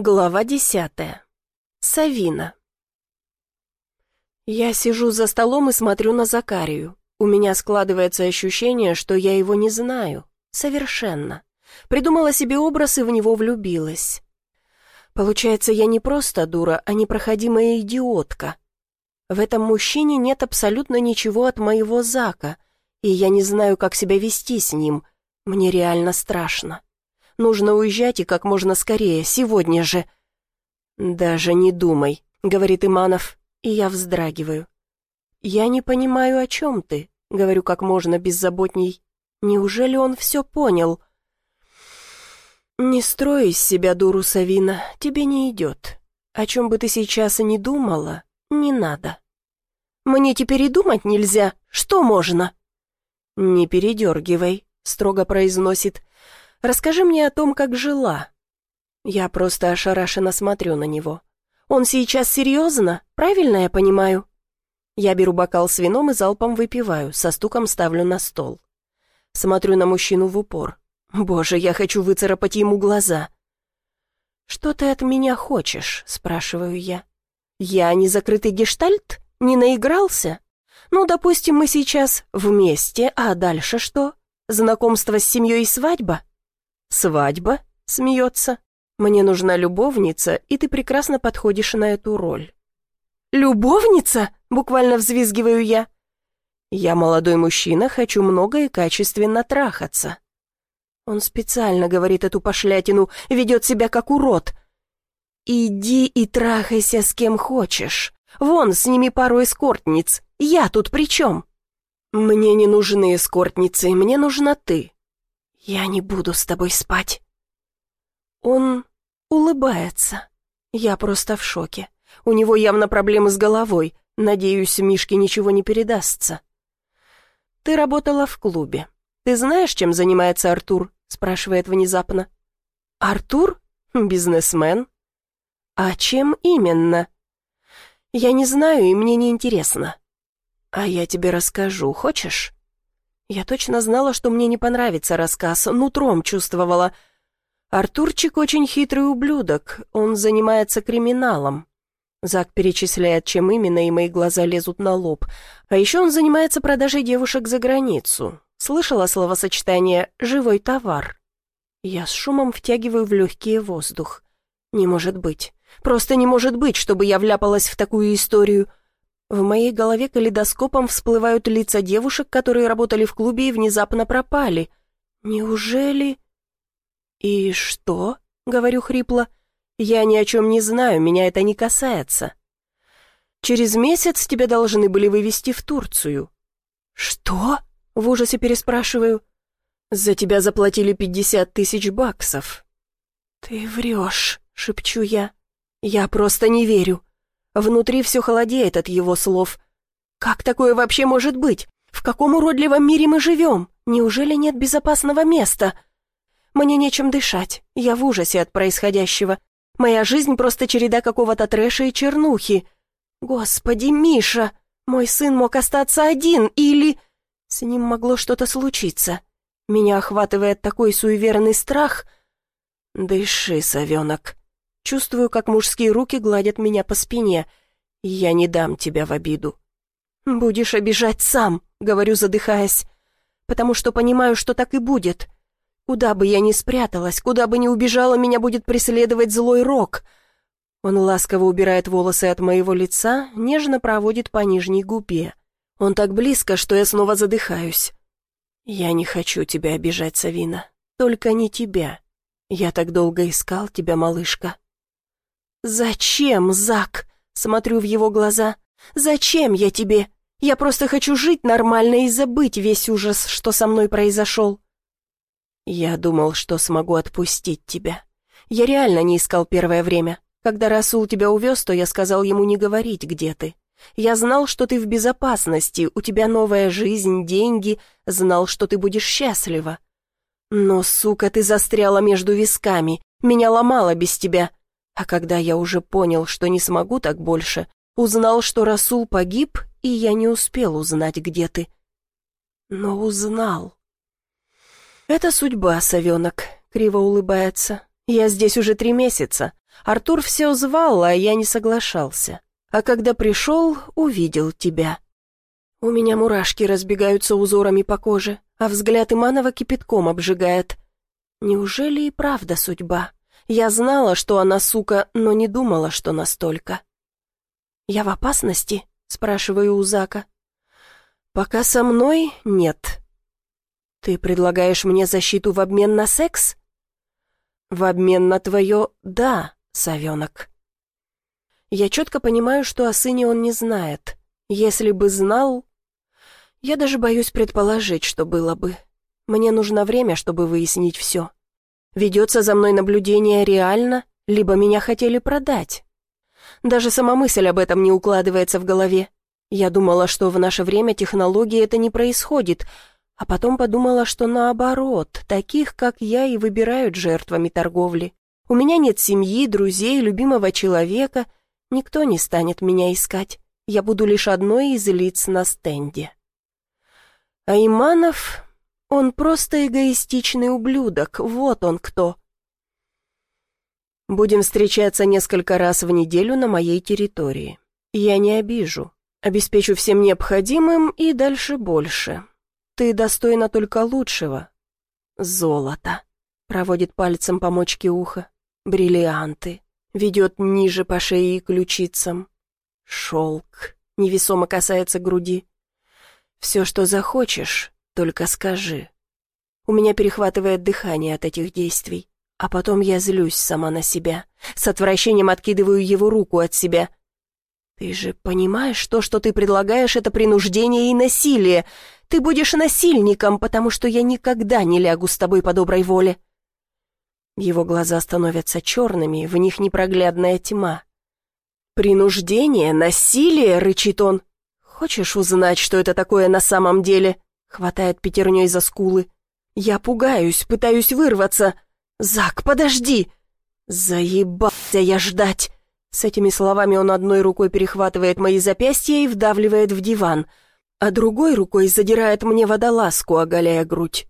Глава десятая. Савина. Я сижу за столом и смотрю на Закарию. У меня складывается ощущение, что я его не знаю. Совершенно. Придумала себе образ и в него влюбилась. Получается, я не просто дура, а непроходимая идиотка. В этом мужчине нет абсолютно ничего от моего Зака, и я не знаю, как себя вести с ним. Мне реально страшно. Нужно уезжать и как можно скорее, сегодня же». «Даже не думай», — говорит Иманов, и я вздрагиваю. «Я не понимаю, о чем ты», — говорю как можно беззаботней. «Неужели он все понял?» «Не строй из себя дуру, Савина, тебе не идет. О чем бы ты сейчас и не думала, не надо». «Мне теперь и думать нельзя. Что можно?» «Не передергивай», — строго произносит. Расскажи мне о том, как жила». Я просто ошарашенно смотрю на него. «Он сейчас серьезно? Правильно я понимаю?» Я беру бокал с вином и залпом выпиваю, со стуком ставлю на стол. Смотрю на мужчину в упор. Боже, я хочу выцарапать ему глаза. «Что ты от меня хочешь?» — спрашиваю я. «Я не закрытый гештальт? Не наигрался? Ну, допустим, мы сейчас вместе, а дальше что? Знакомство с семьей и свадьба? «Свадьба?» — смеется. «Мне нужна любовница, и ты прекрасно подходишь на эту роль». «Любовница?» — буквально взвизгиваю я. «Я молодой мужчина, хочу много и качественно трахаться». Он специально говорит эту пошлятину, ведет себя как урод. «Иди и трахайся с кем хочешь. Вон, сними пару эскортниц. Я тут при чем?» «Мне не нужны эскортницы, мне нужна ты. «Я не буду с тобой спать». Он улыбается. Я просто в шоке. У него явно проблемы с головой. Надеюсь, Мишке ничего не передастся. «Ты работала в клубе. Ты знаешь, чем занимается Артур?» спрашивает внезапно. «Артур? Бизнесмен?» «А чем именно?» «Я не знаю, и мне не интересно». «А я тебе расскажу, хочешь?» Я точно знала, что мне не понравится рассказ, нутром чувствовала. Артурчик очень хитрый ублюдок, он занимается криминалом. Зак перечисляет, чем именно, и мои глаза лезут на лоб. А еще он занимается продажей девушек за границу. Слышала словосочетание «живой товар». Я с шумом втягиваю в легкий воздух. Не может быть. Просто не может быть, чтобы я вляпалась в такую историю. В моей голове калейдоскопом всплывают лица девушек, которые работали в клубе и внезапно пропали. Неужели... «И что?» — говорю хрипло. «Я ни о чем не знаю, меня это не касается». «Через месяц тебя должны были вывести в Турцию». «Что?» — в ужасе переспрашиваю. «За тебя заплатили пятьдесят тысяч баксов». «Ты врешь», — шепчу я. «Я просто не верю. Внутри все холодеет от его слов. «Как такое вообще может быть? В каком уродливом мире мы живем? Неужели нет безопасного места?» «Мне нечем дышать. Я в ужасе от происходящего. Моя жизнь просто череда какого-то трэша и чернухи. Господи, Миша! Мой сын мог остаться один или...» С ним могло что-то случиться. Меня охватывает такой суеверный страх. «Дыши, совенок. Чувствую, как мужские руки гладят меня по спине. Я не дам тебя в обиду. «Будешь обижать сам», — говорю, задыхаясь, «потому что понимаю, что так и будет. Куда бы я ни спряталась, куда бы ни убежала, меня будет преследовать злой рок». Он ласково убирает волосы от моего лица, нежно проводит по нижней губе. Он так близко, что я снова задыхаюсь. «Я не хочу тебя обижать, Савина. Только не тебя. Я так долго искал тебя, малышка». «Зачем, Зак?» — смотрю в его глаза. «Зачем я тебе? Я просто хочу жить нормально и забыть весь ужас, что со мной произошел». «Я думал, что смогу отпустить тебя. Я реально не искал первое время. Когда Расул тебя увез, то я сказал ему не говорить, где ты. Я знал, что ты в безопасности, у тебя новая жизнь, деньги, знал, что ты будешь счастлива. Но, сука, ты застряла между висками, меня ломало без тебя. А когда я уже понял, что не смогу так больше, узнал, что Расул погиб, и я не успел узнать, где ты. Но узнал. «Это судьба, совенок», — криво улыбается. «Я здесь уже три месяца, Артур все звал, а я не соглашался. А когда пришел, увидел тебя. У меня мурашки разбегаются узорами по коже, а взгляд Иманова кипятком обжигает. Неужели и правда судьба? Я знала, что она сука, но не думала, что настолько. «Я в опасности?» — спрашиваю у Зака. «Пока со мной нет». «Ты предлагаешь мне защиту в обмен на секс?» «В обмен на твое «да», совенок». Я четко понимаю, что о сыне он не знает. Если бы знал... Я даже боюсь предположить, что было бы. Мне нужно время, чтобы выяснить все. Ведется за мной наблюдение реально, либо меня хотели продать. Даже сама мысль об этом не укладывается в голове. Я думала, что в наше время технологии это не происходит, а потом подумала, что наоборот, таких, как я, и выбирают жертвами торговли. У меня нет семьи, друзей, любимого человека, никто не станет меня искать. Я буду лишь одной из лиц на стенде. А Иманов, он просто эгоистичный ублюдок, вот он кто. Будем встречаться несколько раз в неделю на моей территории. Я не обижу. Обеспечу всем необходимым и дальше больше. Ты достойна только лучшего. Золото. Проводит пальцем по мочке уха. Бриллианты. Ведет ниже по шее и ключицам. Шелк. Невесомо касается груди. Все, что захочешь, только скажи. У меня перехватывает дыхание от этих действий. А потом я злюсь сама на себя. С отвращением откидываю его руку от себя. «Ты же понимаешь, то, что ты предлагаешь, это принуждение и насилие. Ты будешь насильником, потому что я никогда не лягу с тобой по доброй воле». Его глаза становятся черными, в них непроглядная тьма. «Принуждение, насилие!» — рычит он. «Хочешь узнать, что это такое на самом деле?» — хватает пятерней за скулы. «Я пугаюсь, пытаюсь вырваться». «Зак, подожди!» «Заебался я ждать!» С этими словами он одной рукой перехватывает мои запястья и вдавливает в диван, а другой рукой задирает мне водолазку, оголяя грудь.